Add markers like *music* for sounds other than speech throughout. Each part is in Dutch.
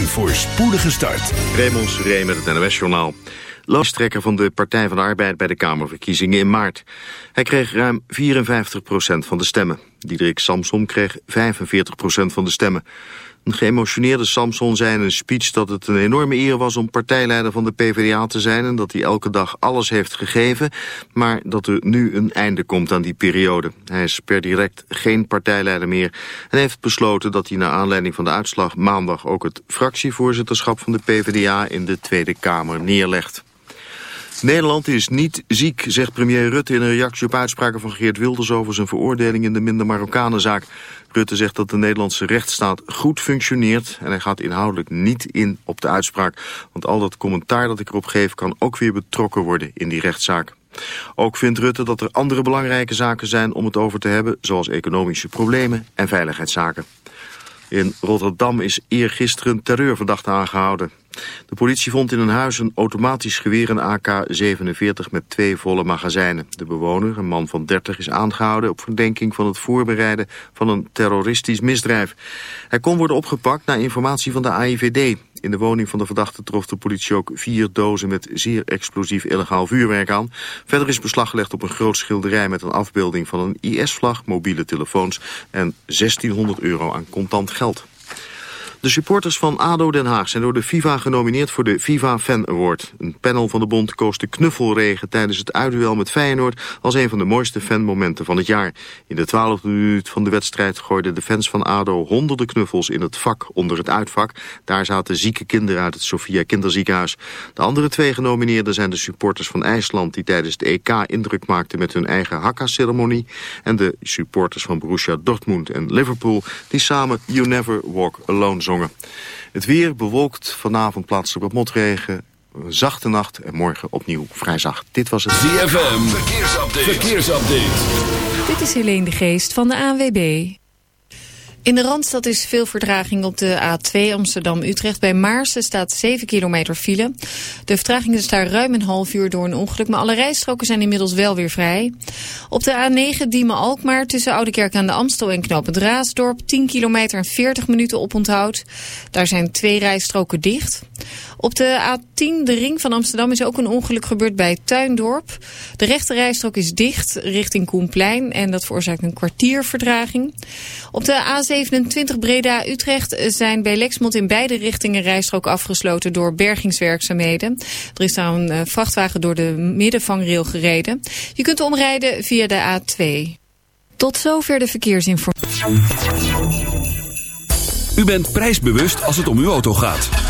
Een voorspoedige start. Raymond Seré met het NOS-journaal. Lijsttrekker van de Partij van de Arbeid bij de Kamerverkiezingen in maart. Hij kreeg ruim 54% van de stemmen. Diederik Samsom kreeg 45% van de stemmen. Een geëmotioneerde Samson zei in een speech dat het een enorme eer was om partijleider van de PvdA te zijn en dat hij elke dag alles heeft gegeven, maar dat er nu een einde komt aan die periode. Hij is per direct geen partijleider meer en heeft besloten dat hij naar aanleiding van de uitslag maandag ook het fractievoorzitterschap van de PvdA in de Tweede Kamer neerlegt. Nederland is niet ziek, zegt premier Rutte in een reactie op uitspraken van Geert Wilders over zijn veroordeling in de minder Marokkanenzaak. Rutte zegt dat de Nederlandse rechtsstaat goed functioneert en hij gaat inhoudelijk niet in op de uitspraak. Want al dat commentaar dat ik erop geef kan ook weer betrokken worden in die rechtszaak. Ook vindt Rutte dat er andere belangrijke zaken zijn om het over te hebben, zoals economische problemen en veiligheidszaken. In Rotterdam is eergisteren een terreurverdachte aangehouden. De politie vond in een huis een automatisch geweer, een AK-47 met twee volle magazijnen. De bewoner, een man van 30, is aangehouden op verdenking van het voorbereiden van een terroristisch misdrijf. Hij kon worden opgepakt na informatie van de AIVD. In de woning van de verdachte trof de politie ook vier dozen met zeer explosief illegaal vuurwerk aan. Verder is beslag gelegd op een groot schilderij met een afbeelding van een IS-vlag, mobiele telefoons en 1600 euro aan contant geld. De supporters van ADO Den Haag zijn door de FIFA genomineerd voor de FIFA Fan Award. Een panel van de bond koos de knuffelregen tijdens het uitduel met Feyenoord als een van de mooiste fanmomenten van het jaar. In de twaalfde minuut van de wedstrijd gooiden de fans van ADO honderden knuffels in het vak onder het uitvak. Daar zaten zieke kinderen uit het Sofia Kinderziekenhuis. De andere twee genomineerden zijn de supporters van IJsland die tijdens het EK indruk maakten met hun eigen Hakka-ceremonie. En de supporters van Borussia Dortmund en Liverpool die samen You Never Walk Alone het weer bewolkt, vanavond plaatselijk wat motregen. Een zachte nacht en morgen opnieuw vrij zacht. Dit was het ZFM. Verkeersupdate. Verkeersupdate. Dit is Helene de Geest van de ANWB. In de Randstad is veel vertraging op de A2 Amsterdam-Utrecht. Bij Maarsen staat 7 kilometer file. De vertraging is daar ruim een half uur door een ongeluk... maar alle rijstroken zijn inmiddels wel weer vrij. Op de A9 Diemen-Alkmaar tussen Oudekerk aan de Amstel en Raasdorp... 10 kilometer en 40 minuten oponthoud. Daar zijn twee rijstroken dicht. Op de A10, de ring van Amsterdam, is ook een ongeluk gebeurd bij Tuindorp. De rechte rijstrook is dicht richting Koenplein en dat veroorzaakt een kwartier vertraging. Op de A27 Breda-Utrecht zijn bij Lexmond in beide richtingen rijstrook afgesloten door bergingswerkzaamheden. Er is daar een eh, vrachtwagen door de middenvangrail gereden. Je kunt omrijden via de A2. Tot zover de verkeersinformatie. U bent prijsbewust als het om uw auto gaat.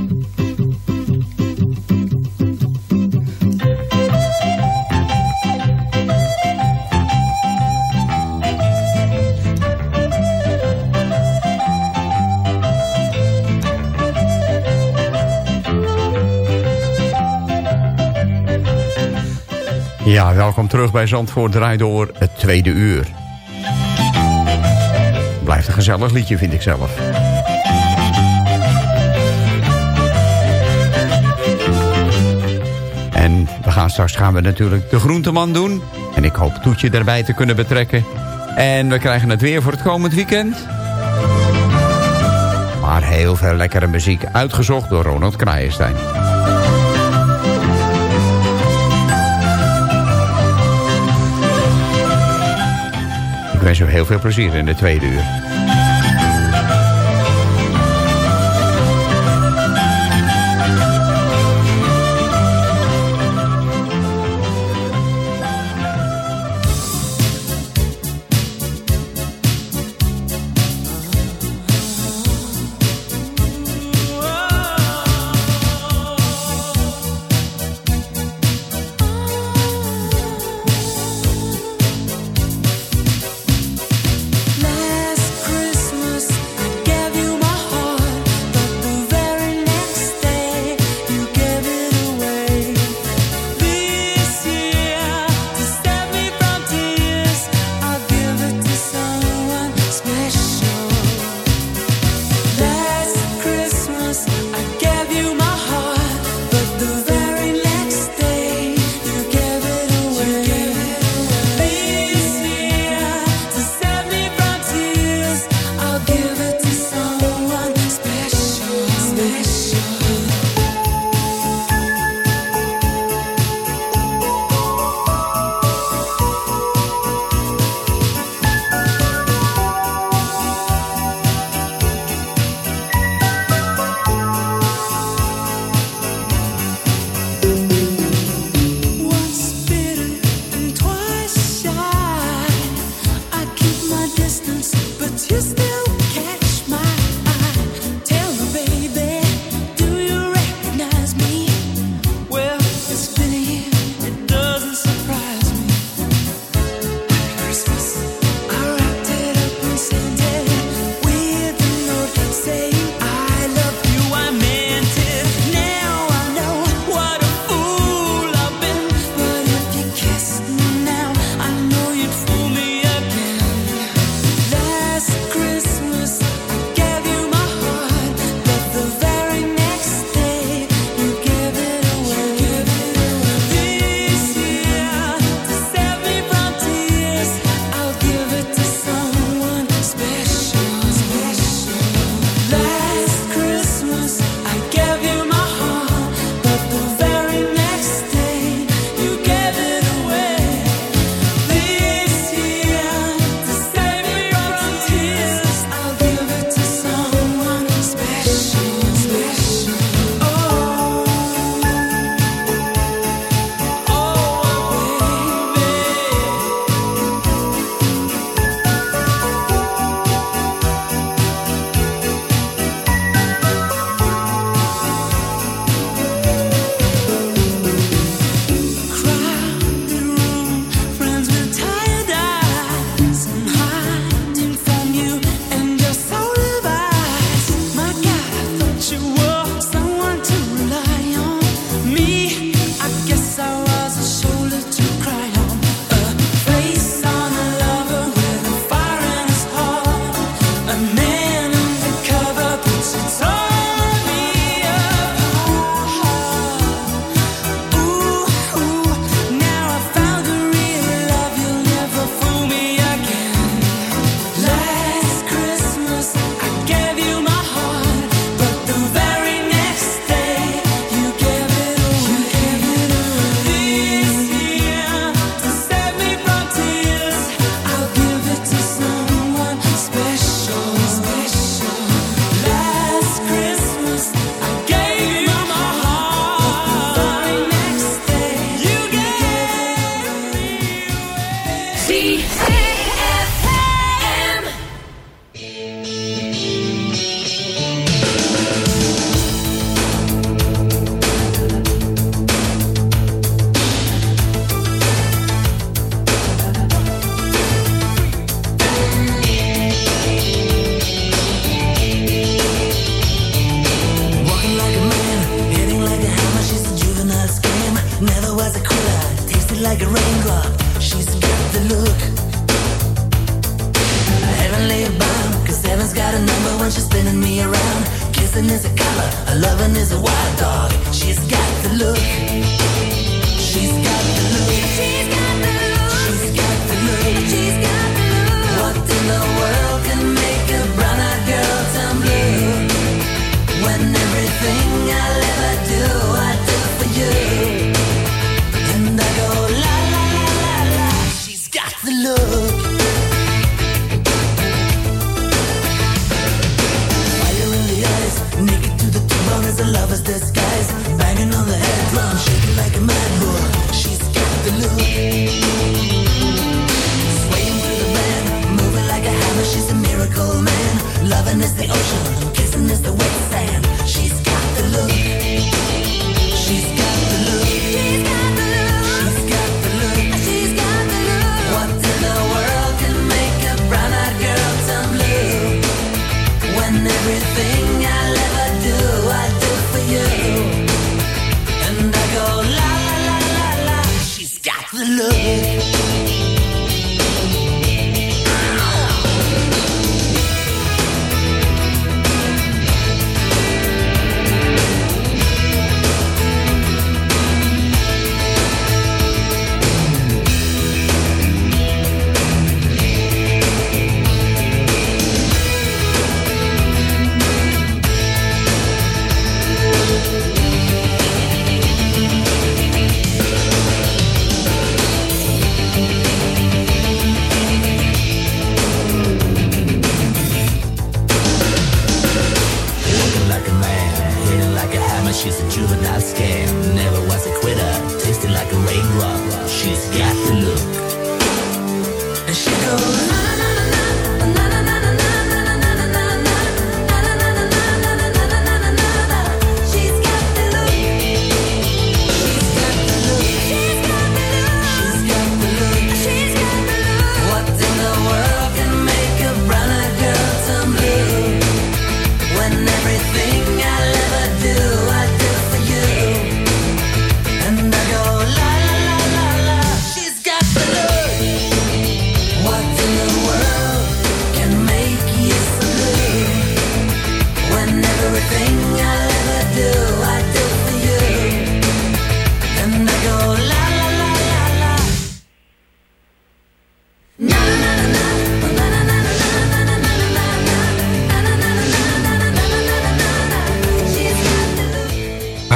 Ja, welkom terug bij Zandvoort Draai Door, het tweede uur. Blijft een gezellig liedje, vind ik zelf. En we gaan straks gaan we natuurlijk de groenteman doen. En ik hoop Toetje erbij te kunnen betrekken. En we krijgen het weer voor het komend weekend. Maar heel veel lekkere muziek uitgezocht door Ronald Kraaienstein. Ik wens u heel veel plezier in de tweede uur.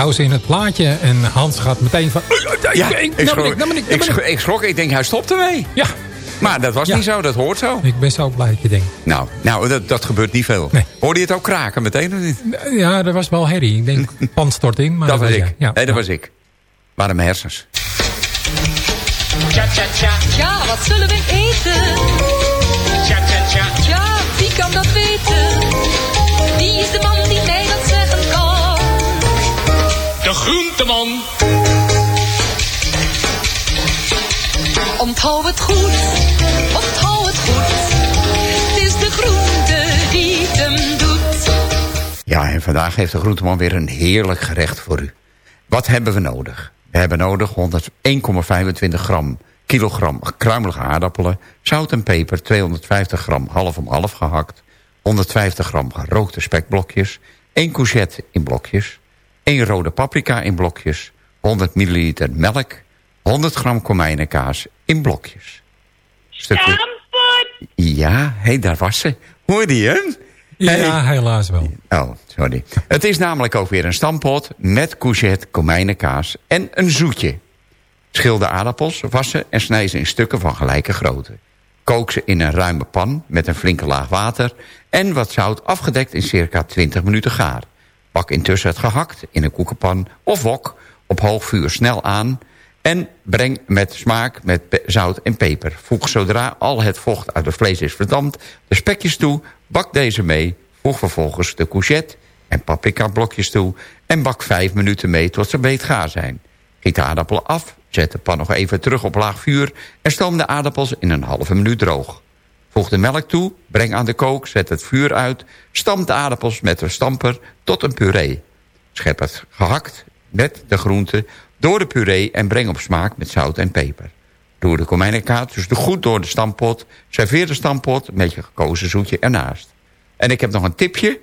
In het plaatje en Hans gaat meteen van... Ja, ik, schrok, ik, ben ik, ik, ben schrok, ik. ik schrok. Ik denk, hij stopt ermee. Ja, Maar dat was Ja. niet zo, dat hoort zo. ik ben zo blij dat je denkt. Nou, nou dat, dat gebeurt niet veel. Nee. Hoorde je het ook kraken meteen of niet? Ja, er was wel herrie. Ik denk, *laughs* pand stort in. Maar dat was ik. Ja. Nee, dat was ik. Waren mijn hersens. Ja, wat zullen we eten? Ja, wie kan dat weten? Wie is de man die mij dat? De groenteman. Onthoud het goed, onthoud het goed. Het is de groente die het hem doet. Ja, en vandaag heeft de groenteman weer een heerlijk gerecht voor u. Wat hebben we nodig? We hebben nodig 100 1,25 gram kilogram kruimelige aardappelen... zout en peper, 250 gram half om half gehakt... 150 gram gerookte spekblokjes... 1 courgette in blokjes... 1 rode paprika in blokjes... 100 milliliter melk... 100 gram komijnenkaas in blokjes. Stukje... Ja, hé, daar was ze. Hoorde je hem? Ja, helaas wel. Oh, sorry. Het is namelijk ook weer een stampot met courgette, komijnenkaas en een zoetje. Schil de aardappels, wassen en snij ze in stukken van gelijke grootte. Kook ze in een ruime pan met een flinke laag water... en wat zout afgedekt in circa 20 minuten gaar. Bak intussen het gehakt in een koekenpan of wok op hoog vuur snel aan... en breng met smaak met zout en peper. Voeg zodra al het vocht uit het vlees is verdampt de spekjes toe... bak deze mee, voeg vervolgens de courgette en paprika blokjes toe... en bak 5 minuten mee tot ze beet gaar zijn. Giet de aardappelen af, zet de pan nog even terug op laag vuur... en stoom de aardappels in een halve minuut droog. Voeg de melk toe, breng aan de kook, zet het vuur uit... stamp de aardappels met de stamper tot een puree. Schep het gehakt met de groenten door de puree... en breng op smaak met zout en peper. Roer de komijnenkaas dus goed door de stampot. Serveer de stampot met je gekozen zoetje ernaast. En ik heb nog een tipje.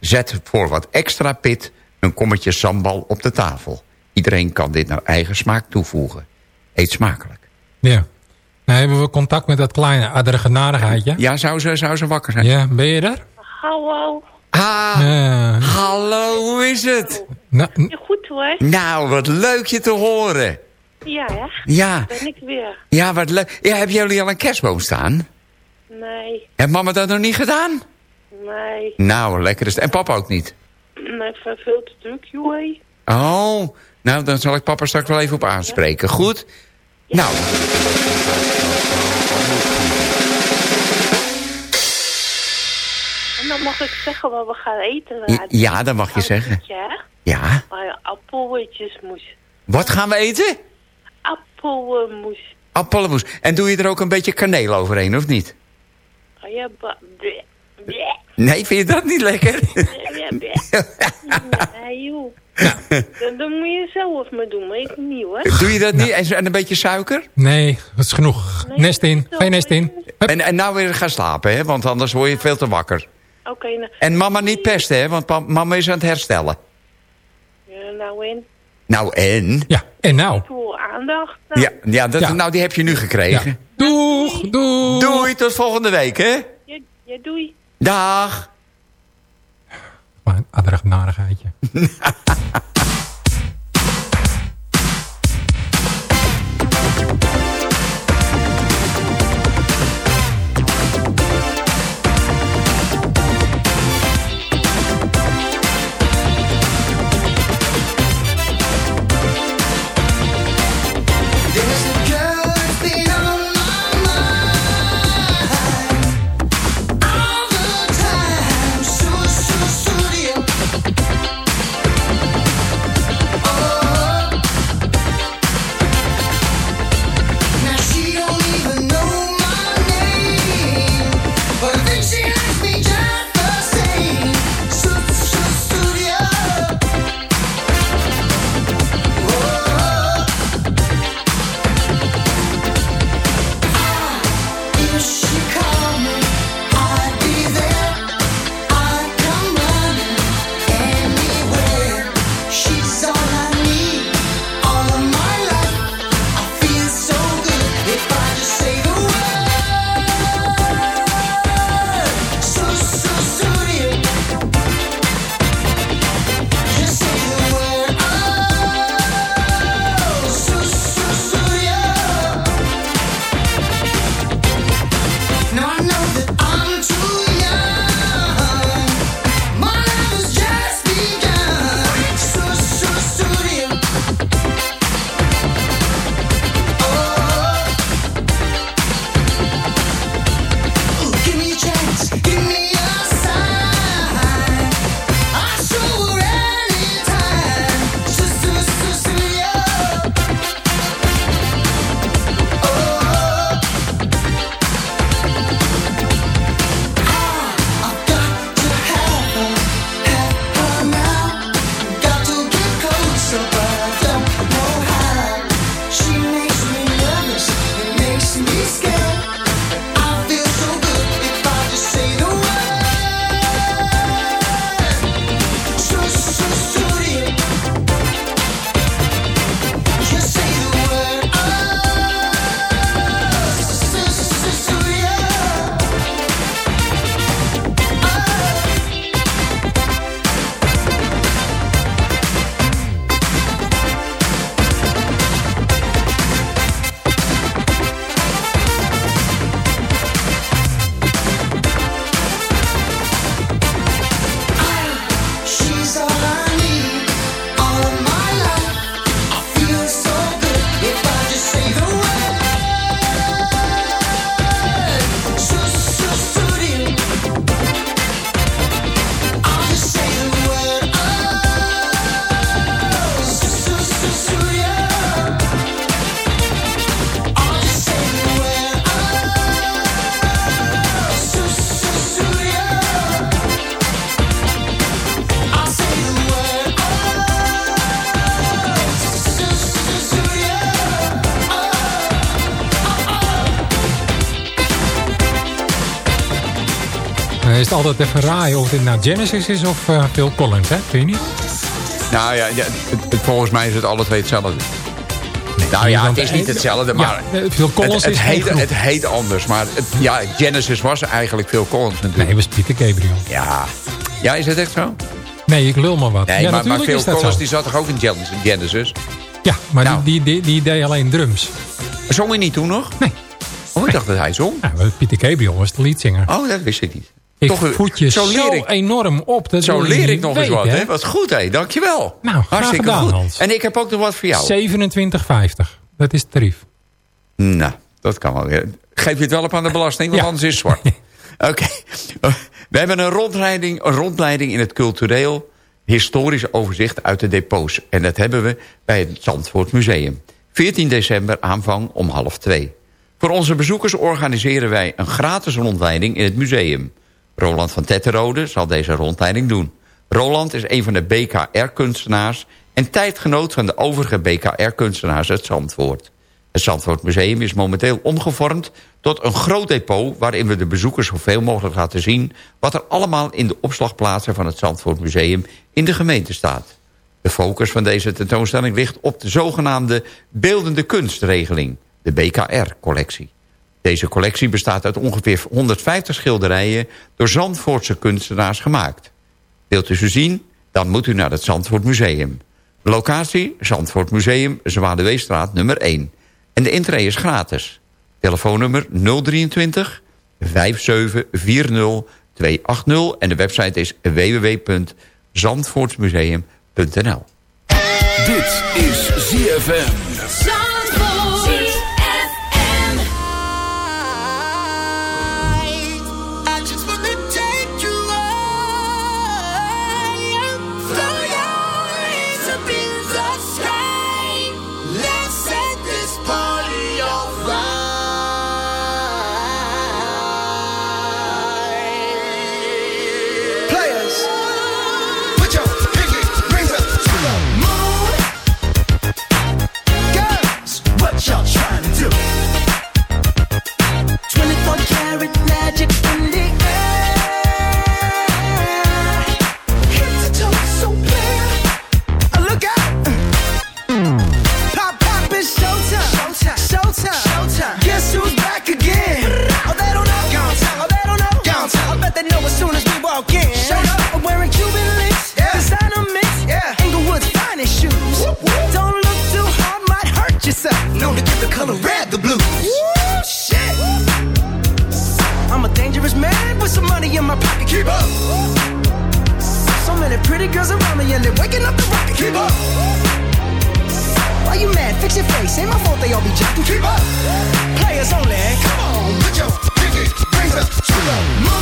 Zet voor wat extra pit een kommetje sambal op de tafel. Iedereen kan dit naar eigen smaak toevoegen. Eet smakelijk. Ja. Nou hebben we contact met dat kleine adregenarigheidje. Ja, zou ze, zou ze wakker zijn? Ja, ben je er? Hallo. Ah, Ja. hallo, hoe is het? Nou, Goed hoor. Nou, wat leuk je te horen. Ja, hè? Ja, Ben ik weer. ja wat leuk. Ja, hebben jullie al een kerstboom staan? Nee, Heeft mama dat nog niet gedaan? nee. Nou, lekker is het. En papa ook niet? Nee, veel veel te druk, joh. Oh, nou, dan zal ik papa straks wel even op aanspreken. Goed? Nou. Mag ik zeggen wat we gaan eten. Ja, ja, dat mag je zeggen. Ja, Ja. maar appeltjesmoes. Wat gaan we eten? Appelmoes. Appelmoes. En doe je er ook een beetje kaneel overheen, of niet? Oh ja, ba- bleh, bleh, Nee, vind je dat niet lekker? bleh. Nee, joh. *laughs* Dan, dan moet je zelf maar doen, maar ik niet hoor. Doe je dat niet? En, en een beetje suiker? Nee, dat is genoeg. Nest in. Geen nest in. En, en nou weer gaan slapen, hè? Want anders word je veel te wakker. Oké, nou, En mama niet pesten, hè? Want mama is aan het herstellen. ja, nou en? Nou, en? Ja, en nou? Voor aandacht. Nou, Ja, ja, dat, Ja. nou die heb je nu gekregen. Doeg, doeg. Doei, tot volgende week, hè? ja, ja, doei. Dag. Maar een aardig narigheidje. *laughs* altijd even raaien of dit nou Genesis is of eh, Phil Collins, hè? Vind je niet? Nou ja, ja, het- het- volgens mij is het alle twee hetzelfde. nou ja, het is niet hetzelfde, maar... eh, Phil Collins het, het, heet, het heet anders, maar het, ja, Genesis was eigenlijk Phil Collins natuurlijk. Nee, was Pieter Gabriel. Ja. ja, is het echt zo? Nee, ik lul maar wat. Nee, ja, maar, maar Phil Collins zo. die zat toch ook in Gen- Genesis? Ja, maar Nou. die, die, die, die deed alleen drums. Zong hij niet toen nog? Nee. Oh, ik dacht dat hij zong. Ja, Pieter Gabriel was de leadzanger. Oh, dat wist ik niet. Ik Toch, eh, voed je zo zo, leer ik- enorm op. Dat Zo leer ik nog eens wat, hè? Wat goed, hè? Dankjewel. Nou, Hartstikke gedaan, goed. Hans. En ik heb ook nog wat voor jou. 27,50. Dat is het tarief. Nou, dat kan wel weer. Geef je het wel op aan de belasting, want Ja. anders is het zwart. *laughs* Oké. We hebben een rondleiding, een rondleiding in het cultureel historisch overzicht uit de depots. En dat hebben we bij het Zandvoort Museum. 14 december aanvang om half twee. Voor onze bezoekers organiseren wij een gratis rondleiding in het museum. Roland van Tetterode zal deze rondleiding doen. Roland is een van de BKR-kunstenaars... en tijdgenoot van de overige BKR-kunstenaars uit Zandvoort. Het Zandvoort Museum is momenteel omgevormd tot een groot depot... waarin we de bezoekers zoveel mogelijk laten zien... wat er allemaal in de opslagplaatsen van het Zandvoort Museum in de gemeente staat. De focus van deze tentoonstelling ligt op de zogenaamde beeldende kunstregeling, de BKR-collectie. Deze collectie bestaat uit ongeveer 150 schilderijen door Zandvoortse kunstenaars gemaakt. Wilt u ze zien? Dan moet u naar het Zandvoort Museum. Locatie Zandvoort Museum, Zwaardeweestraat nummer 1. En de intree is gratis. Telefoonnummer 023 5740 280 en de website is www.zandvoortsmuseum.nl Dit is ZFM. All be jacking. Keep up. Players only. Come on, put your pinky rings up to the moon.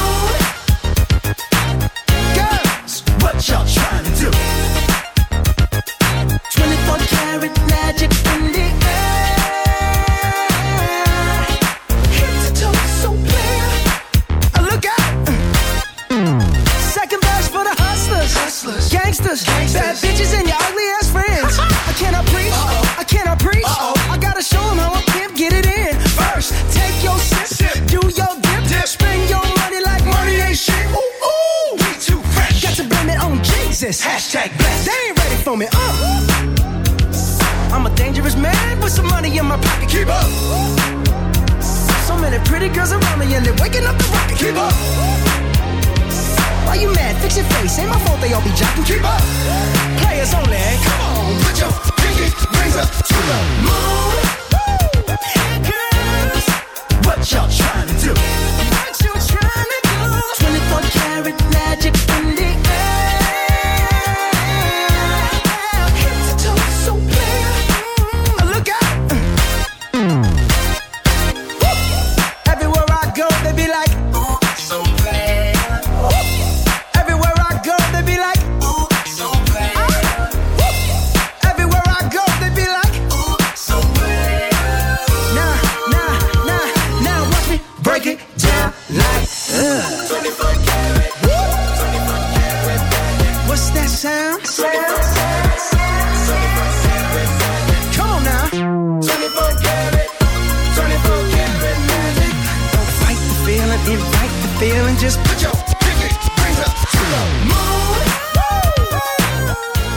Feeling. Just put your pinky rings up to the moon.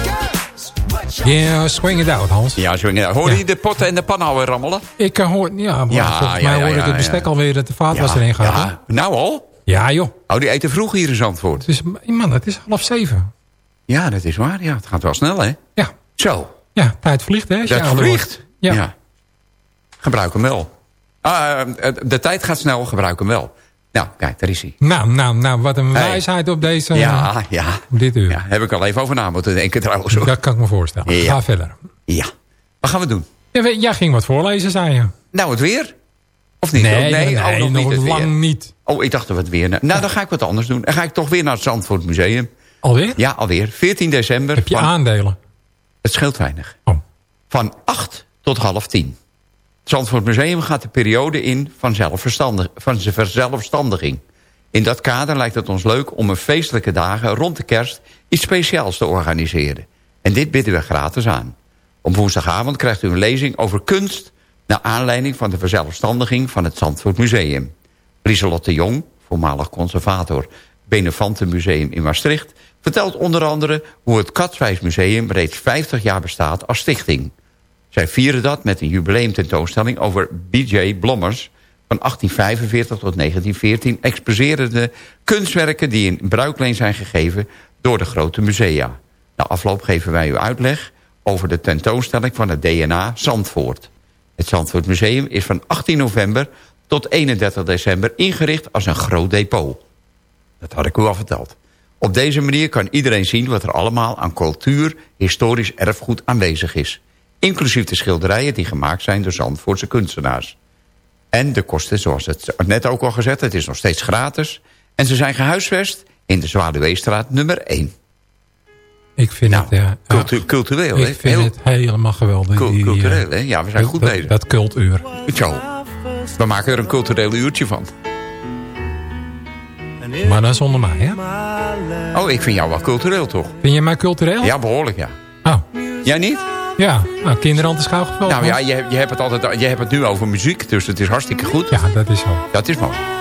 Girls, what y'all Yeah, swing it out, Hans. Ja, zo, ja. Hoorde Ja. je de potten en de pannen alweer rammelen? Ik uh, hoor, ja, maar Ja, volgens ja, mij ja, hoor ik ja, het bestek ja. alweer dat de vaat was ja, erin gaat. ja. Nou al? Ja, joh. Oh, die eten vroeg hier in Zandvoort. Het is, man, het is half zeven. Ja, dat is waar. Ja, het gaat wel snel, hè? Ja, Zo. ja tijd vliegt, hè? Dat ouder vliegt. Ja. Gebruik hem wel. Ah, eh, de tijd gaat snel, gebruik hem wel. Nou, kijk, daar is hij. Nou, nou, nou, wat een wijsheid op deze... Ja, ja. op dit uur. ja. Heb ik al even over na moeten denken trouwens. hoor. Dat kan ik me voorstellen. Ja. Ga verder. Ja. Wat gaan we doen? Ja, we- jij ging wat voorlezen, zei je. Nou, het weer? Of niet? Nee, Oh, nee, oh, nog, nog niet het lang weer. niet. Oh, ik dacht dat we het weer... Nou, dan ga ik wat anders doen. Dan ga ik toch weer naar het Zandvoort Museum. Alweer? Ja, alweer. 14 december. Heb je van- aandelen? Het scheelt weinig. Oh. Van 8 tot half 10. Zandvoort Museum gaat de periode in van, van zijn verzelfstandiging. In dat kader lijkt het ons leuk om een feestelijke dagen rond de kerst iets speciaals te organiseren. En dit bieden we gratis aan. Op woensdagavond krijgt u een lezing over kunst... naar aanleiding van de verzelfstandiging van het Zandvoort Museum. Lieselotte Jong, voormalig conservator Benefantenmuseum in Maastricht... vertelt onder andere hoe het Katswijs Museum reeds 50 jaar bestaat als stichting. Zij vieren dat met een jubileumtentoonstelling over B.J. Blommers... van 1845 tot 1914 exposerende kunstwerken... die in bruikleen zijn gegeven door de grote musea. Na afloop geven wij u uitleg over de tentoonstelling van het DNA Zandvoort. Het Zandvoort Museum is van 18 november tot 31 december ingericht als een groot depot. Dat had ik u al verteld. Op deze manier kan iedereen zien wat er allemaal aan cultuur, historisch erfgoed aanwezig is. Inclusief de schilderijen die gemaakt zijn door Zandvoortse kunstenaars. En de kosten, zoals het net ook al gezegd, het is nog steeds gratis. En ze zijn gehuisvest in de Zwaluweestraat nummer 1. Ik vind het, ja, Cultu cultureel, ik vind Heel het helemaal geweldig. die, cultureel, eh, hè? Ja, we zijn goed bezig. Dat cultuur. Zo. We maken er een cultureel uurtje van. Maar dan zonder mij, hè? Oh, ik vind jou wel cultureel, toch? Vind je mij cultureel? Ja, behoorlijk, ja. Oh. Jij niet? Ja, nou, kinderhand is gauw. Nou ja, je, je, hebt het altijd, je hebt het nu over muziek, dus het is hartstikke goed. Ja, dat is zo. Dat is mooi.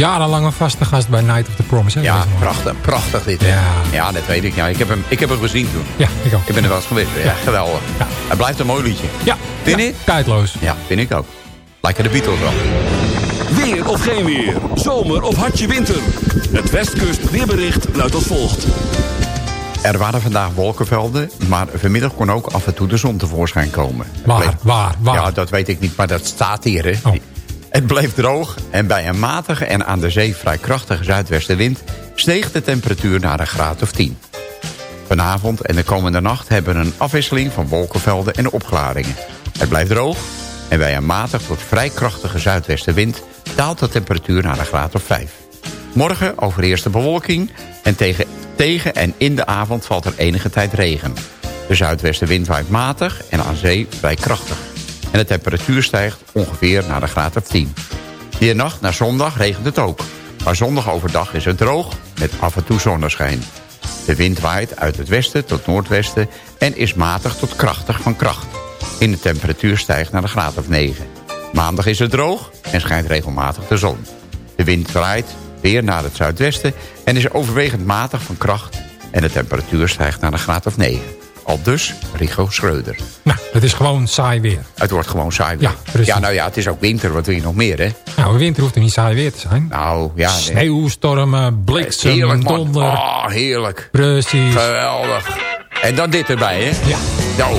jarenlang een vaste gast bij Night of the Promise. Hè, Ja, prachtig, prachtig dit. Ja. ja, dat weet ik. Ja, ik, heb hem, ik heb hem gezien toen. Ja, ik ook. Ik ben er wel eens geweest. Ja, geweldig. Het blijft een mooi liedje. Ja, Vind niet? tijdloos. Ja, vind ik ook. Lijken de Beatles wel. Weer of geen weer. Zomer of hartje winter. Het Westkust weerbericht luidt als volgt. Er waren vandaag wolkenvelden, maar vanmiddag kon ook af en toe de zon tevoorschijn komen. Waar, waar, waar? Ja, dat weet ik niet, maar dat staat hier. Hè. Oh. Het bleef droog en bij een matige en aan de zee vrij krachtige zuidwestenwind... steeg de temperatuur naar een graad of 10. Vanavond en de komende nacht hebben we een afwisseling van wolkenvelden en opklaringen. Het blijft droog en bij een matig tot vrij krachtige zuidwestenwind... daalt de temperatuur naar een graad of 5. Morgen overheerst de bewolking en tegen, tegen en in de avond valt er enige tijd regen. De zuidwestenwind waait matig en aan zee vrij krachtig. En de temperatuur stijgt ongeveer naar een graad of 10. Die nacht naar zondag regent het ook. Maar zondag overdag is het droog met af en toe zonneschijn. De wind waait uit het westen tot noordwesten en is matig tot krachtig van kracht. In de temperatuur stijgt naar een graad of 9. Maandag is het droog en schijnt regelmatig de zon. De wind waait weer naar het zuidwesten en is overwegend matig van kracht... en de temperatuur stijgt naar een graad of 9. Al dus Rigo Schreuder. Nou, het is gewoon saai weer. Het wordt gewoon saai weer. Ja, precies. ja, nou ja, het is ook winter. Wat wil je nog meer, hè? Nou, winter hoeft er niet saai weer te zijn. Nou, ja. nee. Sneeuwstormen, bliksem, Heerlijk, donder. Oh, heerlijk. Precies. Geweldig. En dan dit erbij, hè? Ja. Nou,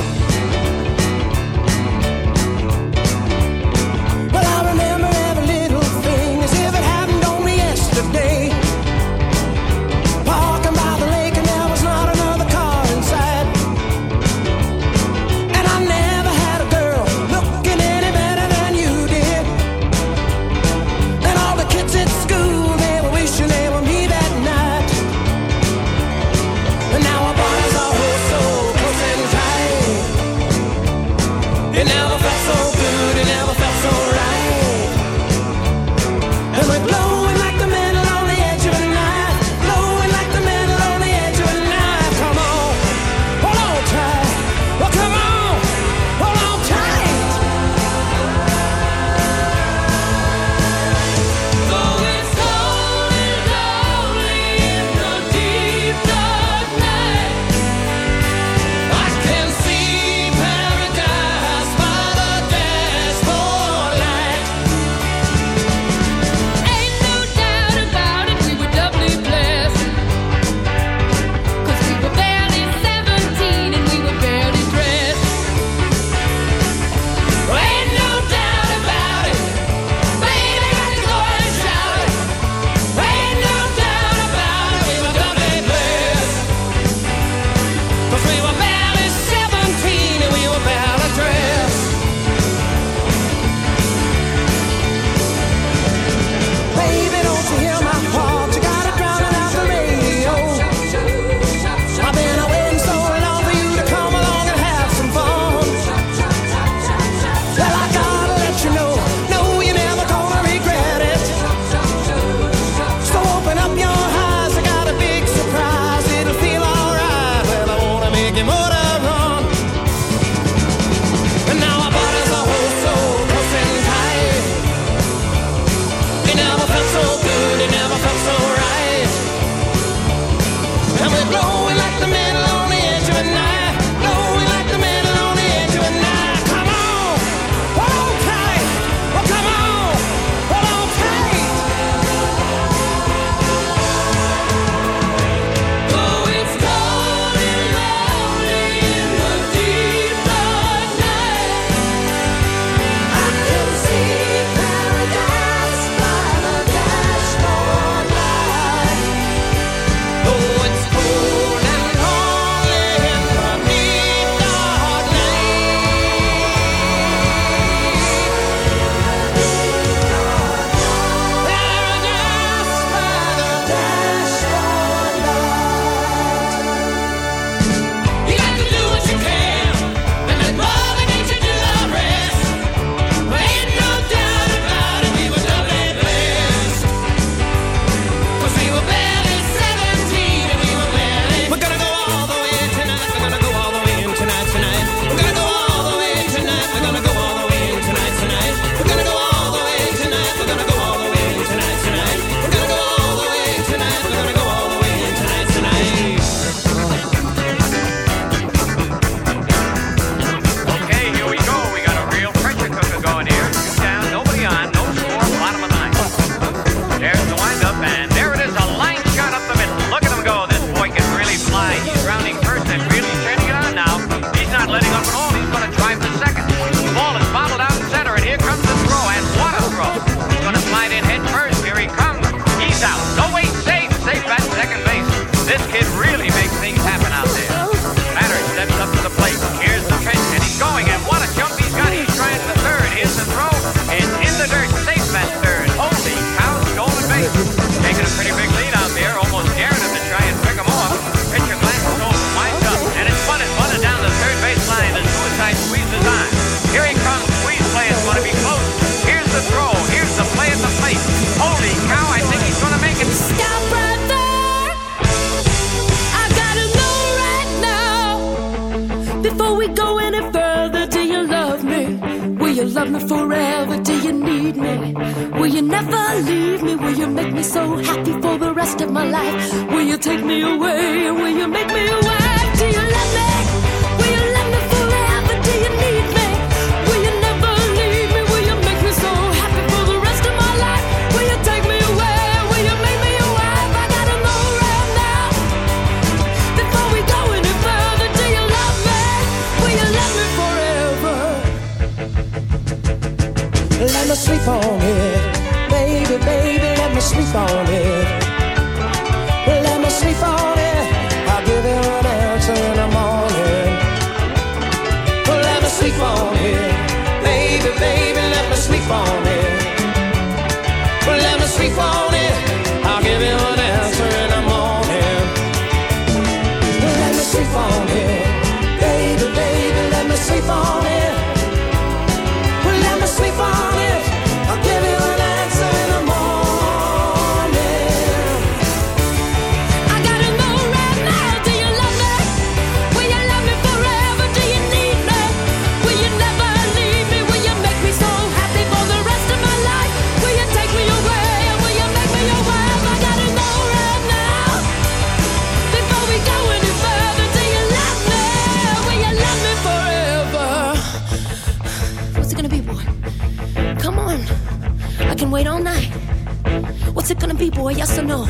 boy? Yes or no?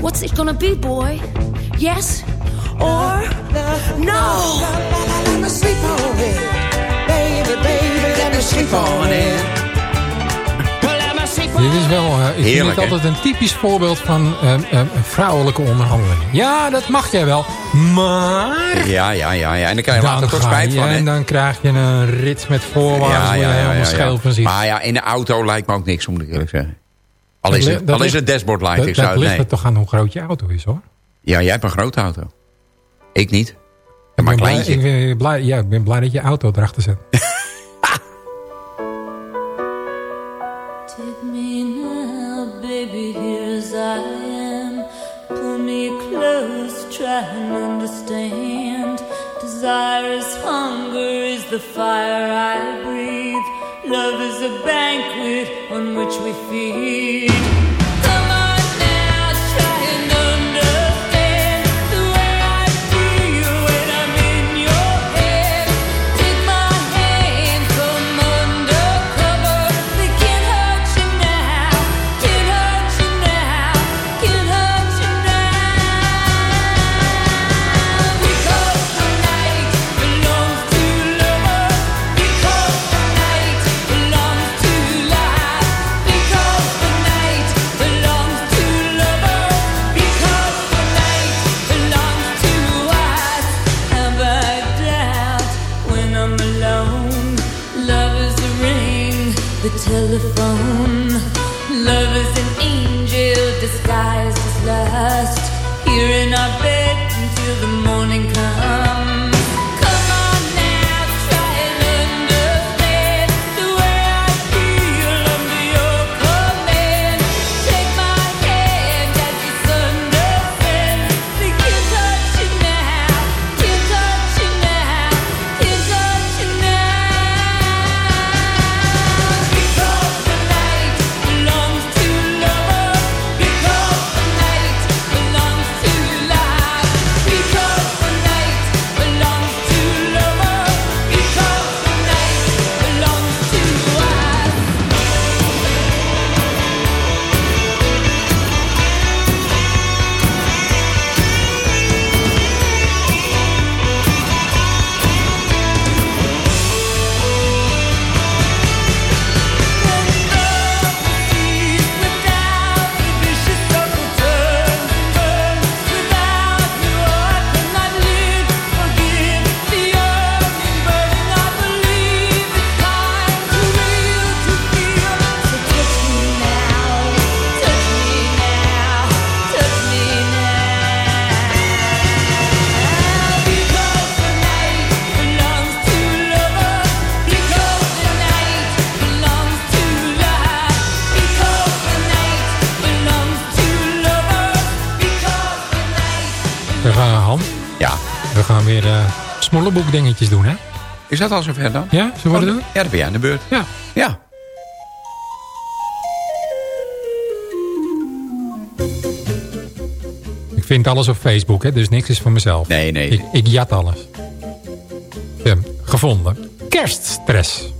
What's it gonna be, boy? Yes or no? Let me sleep on it, baby, baby. Let me sleep on it. Dit is wel, eh, uh, ik Heerlijk, vind het altijd een typisch voorbeeld van uh, uh, vrouwelijke onderhandeling. Ja, dat mag jij wel, maar... Ja, ja, ja, ja. en dan krijg je dan later toch spijt van. En dan krijg je een rit met voorwaarts ja, ja, ja, ja, ja. Maar ja, in de auto lijkt me ook niks, moet ik eerlijk zeggen. Al is, het, al is dashboard light. Ik zou, dat ligt nee. het toch aan hoe groot je auto is hoor. Ja, jij hebt een grote auto. Ik niet. Ik ben, blij, ik, ben blij, ja, ik ben blij dat je auto erachter zit. *laughs* try and understand. Desire is hunger, is the fire I on which we feed. Dingetjes doen, hè? Is dat al zover dan? Ja, zullen we dat doen? Ja, dan ben jij aan de beurt. Ja. Ja. Ik vind alles op Facebook, hè, dus niks is van mezelf. Nee, nee. Ik, ik jat alles. Ja, gevonden. Kerststress.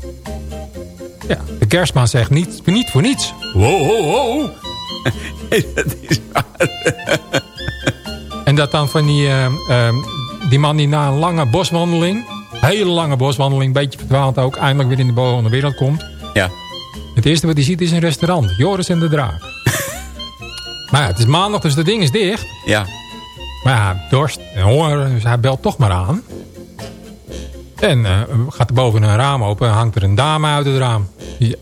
Ja, de kerstman zegt niet, niet voor niets. Wow, wow, wow. *laughs* dat is waar. En dat dan van die, ehm, ehm, die man die na een lange boswandeling... hele lange boswandeling, beetje verdwaald ook... eindelijk weer in de bewoonde wereld komt. Ja. Het eerste wat hij ziet is een restaurant. Joris en de Draak. *laughs* maar ja, het is maandag, dus dat ding is dicht. Ja. Maar ja, dorst en honger, dus hij belt toch maar aan. En eh, gaat er boven een raam open en hangt er een dame uit het raam. Die,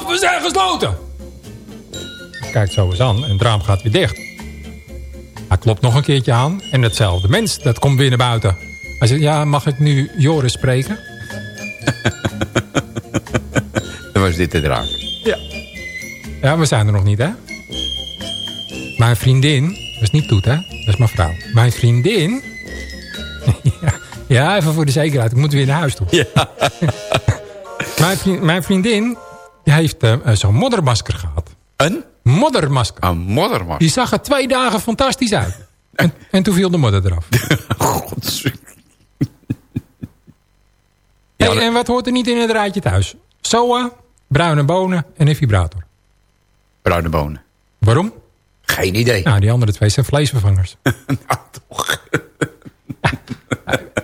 op, we zijn gesloten! Kijkt zo eens aan en het raam gaat weer dicht. Hij klopt nog een keertje aan en hetzelfde mens, dat komt weer naar buiten. Hij zegt, ja, mag ik nu Joris spreken? *laughs* Dan was dit de draak. Ja. Ja, we zijn er nog niet, hè? Mijn vriendin, dat is niet Toet, hè? Dat is mijn vrouw. Mijn vriendin... *laughs* ja, even voor de zekerheid. Ik moet weer naar huis toe. Ja. *laughs* mijn, vriend- mijn vriendin die heeft eh, zo'n moddermasker gehad. Een? Moddermasker. Een moddermasker. Die zag er twee dagen fantastisch uit. En, en toen viel de modder eraf. *laughs* Hey, En wat hoort er niet in het rijtje thuis? Soa, bruine bonen en een vibrator. Bruine bonen. Waarom? Geen idee. Nou, die andere twee zijn vleesvervangers. *laughs* nou, toch.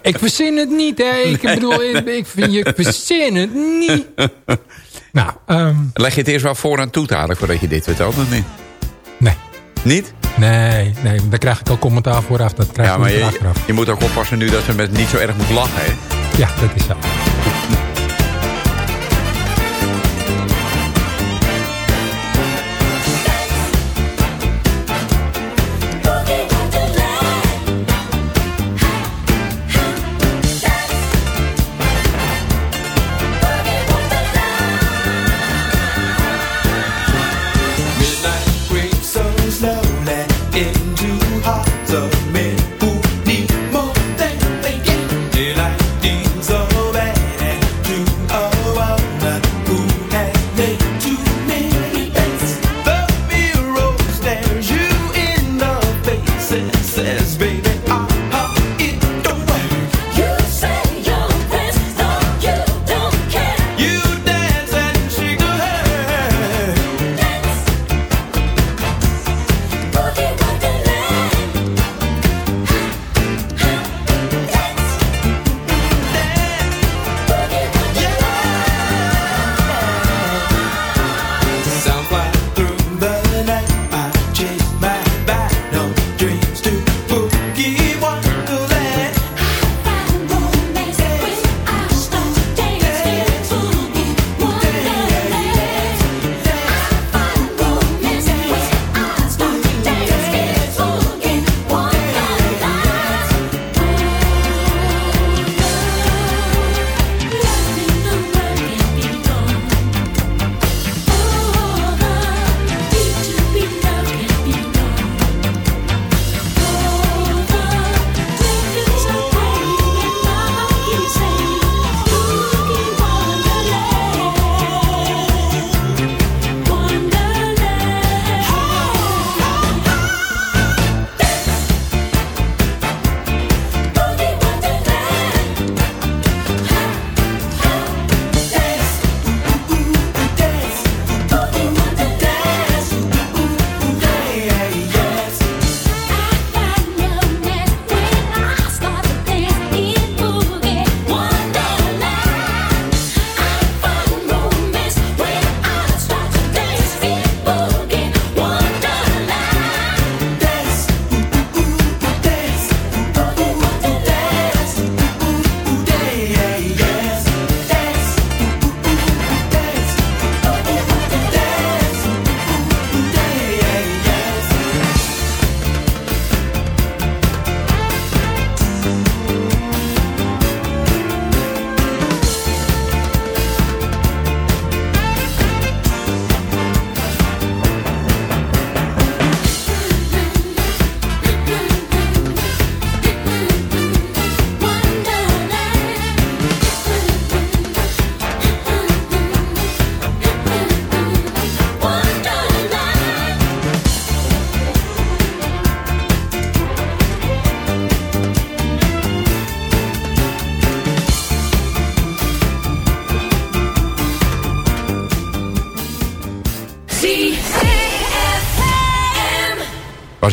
Ik verzin het niet, hè. Ik bedoel, ik, ik vind je verzin het niet. *laughs* Nou, ehm, Leg je het eerst wel voor aan toe eigenlijk voordat je dit vertelt, of niet? Nee. Niet? nee, nee, daar krijg ik al commentaar vooraf. Dat krijg Ja, maar je, je moet ook oppassen nu dat ze met niet zo erg moet lachen, hè? Ja, dat is zo. *laughs*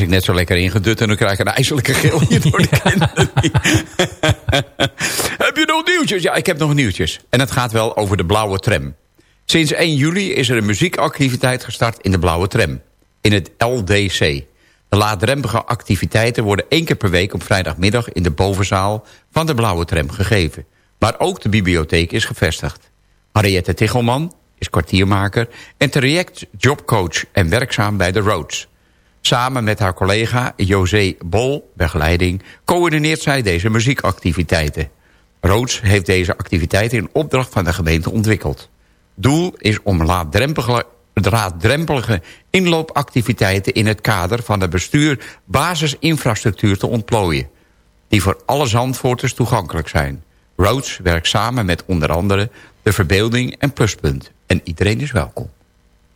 ik net zo lekker ingedut en dan krijg ik een ijselijke geel hier door de *laughs* kinderen. *laughs* heb je nog nieuwtjes? Ja, ik heb nog nieuwtjes. En het gaat wel over de blauwe tram. Sinds 1 juli is er een muziekactiviteit gestart in de blauwe tram. In het LDC. De laagdrempelige activiteiten worden één keer per week op vrijdagmiddag... in de bovenzaal van de blauwe tram gegeven. Maar ook de bibliotheek is gevestigd. Mariette Tichelman is kwartiermaker en traject jobcoach en werkzaam bij de Roads. Samen met haar collega José Bol, begeleiding, coördineert zij deze muziekactiviteiten. Roods heeft deze activiteiten in opdracht van de gemeente ontwikkeld. Doel is om laagdrempelige inloopactiviteiten in het kader van de bestuur basisinfrastructuur te ontplooien. Die voor alle Zandvoorters toegankelijk zijn. Roods werkt samen met onder andere de Verbeelding en Pluspunt. En iedereen is welkom.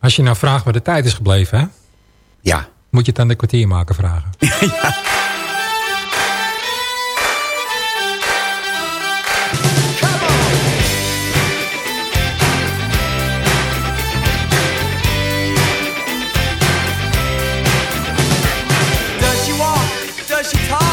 Als je nou vraagt waar de tijd is gebleven, hè? Ja. Moet je het aan de kwartiermaker vragen. *laughs* Walk? Does she talk?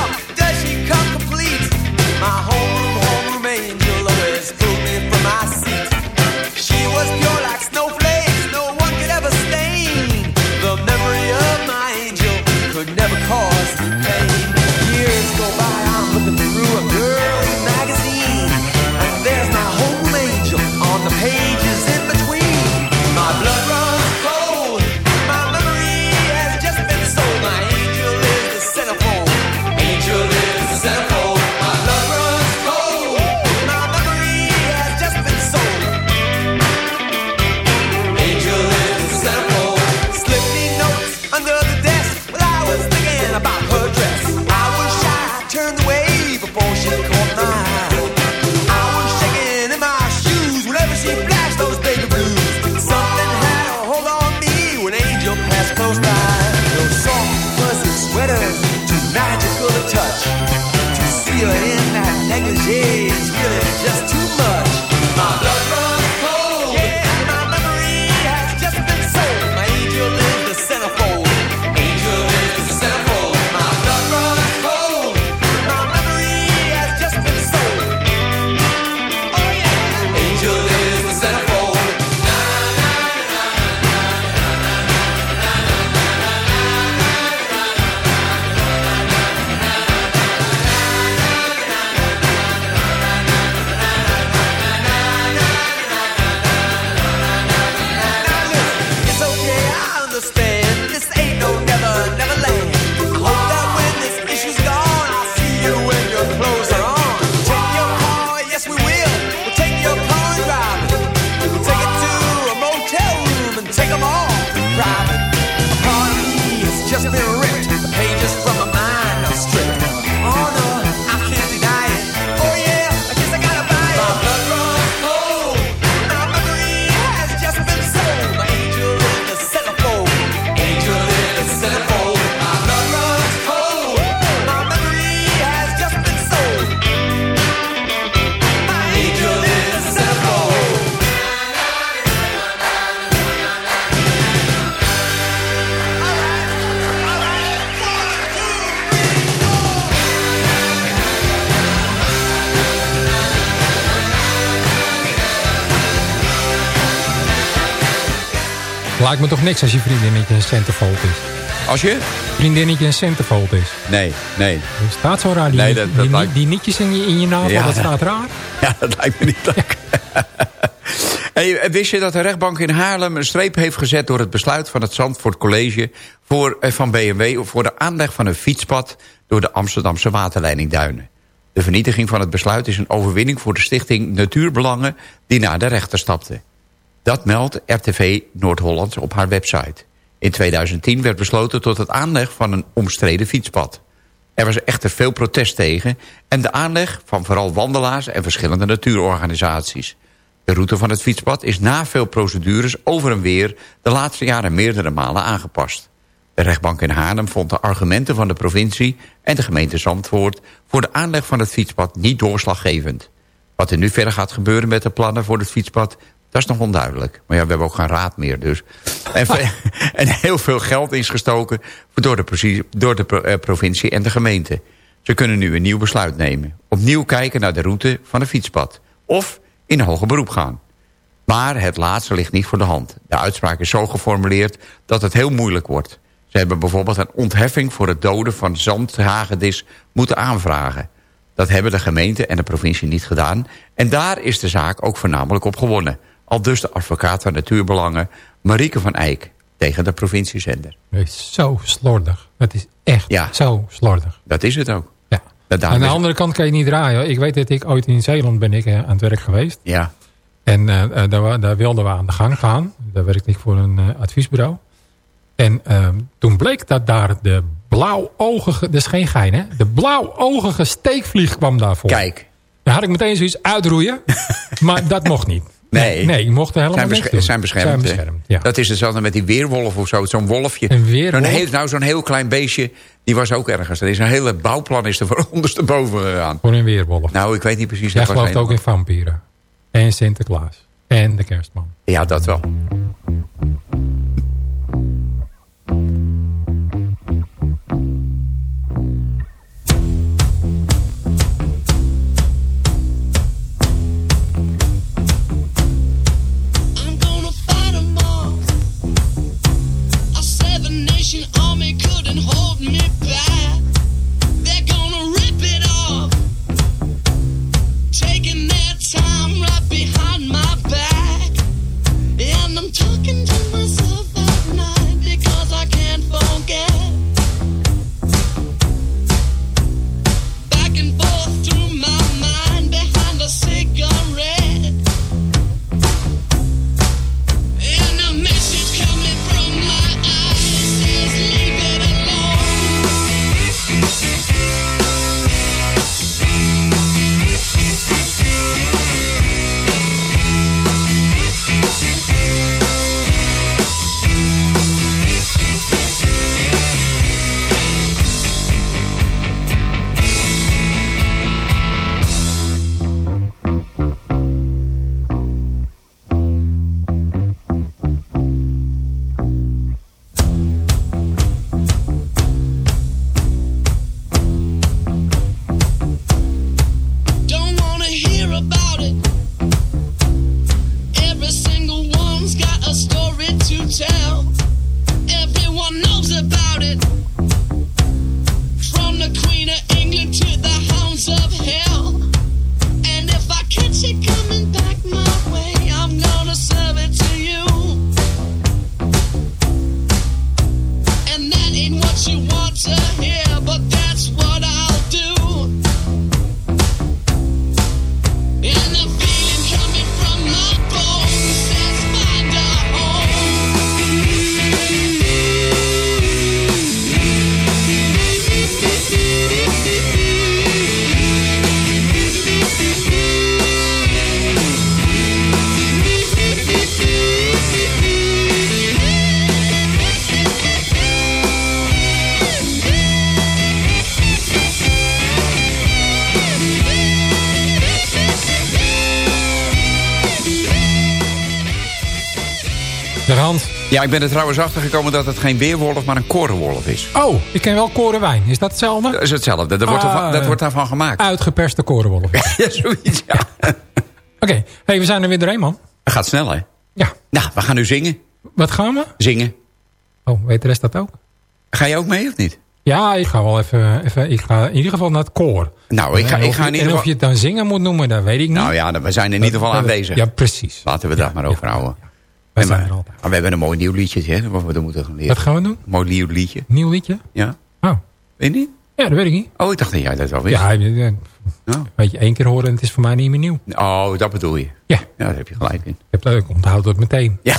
Lijkt me toch niks als je vriendinnetje een centerfold is. Als je? Vriendinnetje een centerfold is. Nee, nee. Er staat zo raar. Die, Nee, dat- dat die, lijkt- die nietjes in je, in je navel, Ja, dat ja. staat raar. *laughs* Ja, dat lijkt me niet leuk. *laughs* Hey, wist je dat de rechtbank in Haarlem een streep heeft gezet... door het besluit van het Zandvoort College voor, eh, van BMW... voor de aanleg van een fietspad door de Amsterdamse waterleidingduinen. De vernietiging van het besluit is een overwinning voor de stichting Natuurbelangen... die naar de rechter stapte. Dat meldt RTV Noord-Holland op haar website. In 2010 werd besloten tot het aanleg van een omstreden fietspad. Er was echter veel protest tegen... en de aanleg van vooral wandelaars en verschillende natuurorganisaties. De route van het fietspad is na veel procedures over en weer... de laatste jaren meerdere malen aangepast. De rechtbank in Haarlem vond de argumenten van de provincie... en de gemeente Zandvoort voor de aanleg van het fietspad niet doorslaggevend. Wat er nu verder gaat gebeuren met de plannen voor het fietspad... Dat is nog onduidelijk. Maar ja, we hebben ook geen raad meer dus. En, *laughs* en heel veel geld is gestoken door de, provincie- door de pro- eh, provincie en de gemeente. Ze kunnen nu een nieuw besluit nemen. Opnieuw kijken naar de route van een fietspad. Of in een hoger beroep gaan. Maar het laatste ligt niet voor de hand. De uitspraak is zo geformuleerd dat het heel moeilijk wordt. Ze hebben bijvoorbeeld een ontheffing voor het doden van zandhagedis moeten aanvragen. Dat hebben de gemeente en de provincie niet gedaan. En daar is de zaak ook voornamelijk op gewonnen. Al dus de advocaat van Natuurbelangen Marieke van Eyck tegen de provinciezender. Het is zo slordig. Het is echt zo slordig. Dat is het ook. Ja. Dat Aan de andere kant kan je niet draaien. Ik weet dat ik ooit in Zeeland ben ik eh, aan het werk geweest. Ja. En eh, eh, daar, daar wilden we aan de gang gaan. Daar werkte ik voor een adviesbureau. En ehm, toen bleek dat daar de blauwogige... Dat is geen gein, hè? De blauwogige steekvlieg kwam daarvoor. Kijk. Daar had ik meteen zoiets uitroeien. *laughs* maar dat mocht niet. Nee. Nee, je mocht er helemaal zijn, niks besche- doen. zijn beschermd. Zijn beschermd, ja. Dat is hetzelfde met die weerwolf of zo. Zo'n wolfje. Een? Zo'n heel, nou, zo'n heel klein beestje. Die was ook ergens. Er is een hele bouwplan is er voor *laughs* ondersteboven gegaan. Voor een weerwolf. Nou, ik weet niet precies. Jij was gelooft ook in vampieren. En Sinterklaas. En de kerstman. Ja, dat wel. Ja, ik ben er trouwens achter gekomen dat het geen weerwolf, maar een korenwolf is. Oh, ik ken wel korenwijn. Is dat hetzelfde? Dat is hetzelfde. Dat, wordt, Ah, ervan- dat wordt daarvan gemaakt. Uitgeperste korenwolf. *laughs* Ja, zoiets, ja. *laughs* Oké, hey, we zijn er weer doorheen, man. Het gaat snel, hè? Ja. Nou, we gaan nu zingen. Wat gaan we? Zingen. Oh, weet de rest dat ook? Ga je ook mee of niet? Ja, ik ga wel even, even ik ga in ieder geval naar het koor. Nou, ik ga, En ik ga in ieder En of geval... je het dan zingen moet noemen, dat weet ik niet. Nou ja, we zijn in ieder geval aanwezig. Ja, precies. Laten we dat maar over houden. Wij zijn er altijd. maar we hebben een mooi nieuw liedje, hè? Wat we er moeten gaan leren. Wat gaan we doen? Een mooi nieuw liedje. Nieuw liedje? Ja. Oh. Weet je niet? Ja, dat weet ik niet. Oh, ik dacht dat jij dat wel wist. Ja, ja, Oh. weet je, één keer horen en het is voor mij niet meer nieuw. Oh, dat bedoel je. Ja. Ja, daar heb je gelijk in. Ik heb dat, ik onthoud het meteen. Ja.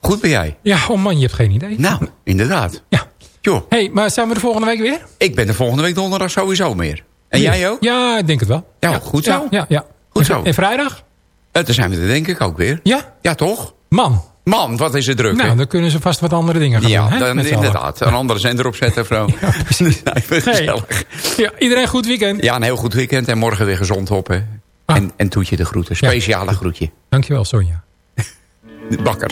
Goed ben jij. Ja, oh man, je hebt geen idee. Nou, inderdaad. Ja. Joh. hey, maar zijn we de volgende week weer? Ik ben de volgende week donderdag sowieso meer. En jij ook? Ja, ik denk het wel. Ja, goed zo. Ja, ja, ja. Goed En- zo. En vrijdag? Eh, dan zijn we er denk ik ook weer. Ja? Ja, toch? Man. Man, wat is het druk, Nou, dan kunnen ze vast wat andere dingen gaan ja, doen, Ja, inderdaad. Een andere zender opzetten vrouw. *laughs* ja, precies. *laughs* Ja, iedereen goed weekend. Ja, een heel goed weekend. En morgen weer gezond op. Ah. En, en Toetje de groeten. Speciale ja. groetje. Dankjewel, Sonja. *laughs* De bakker.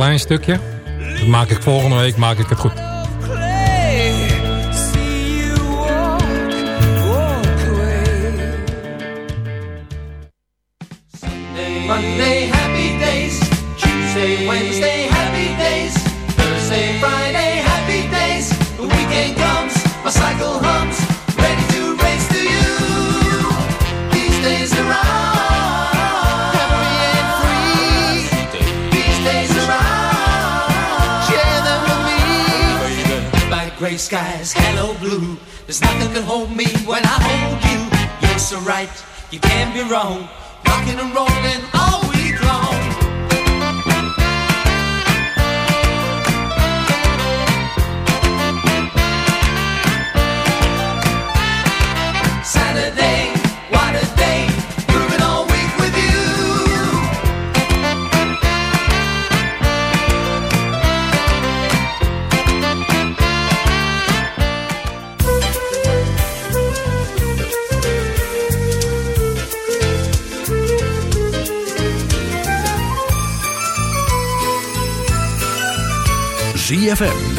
klein stukje. Dat maak ik volgende week maak ik het goed. wrong.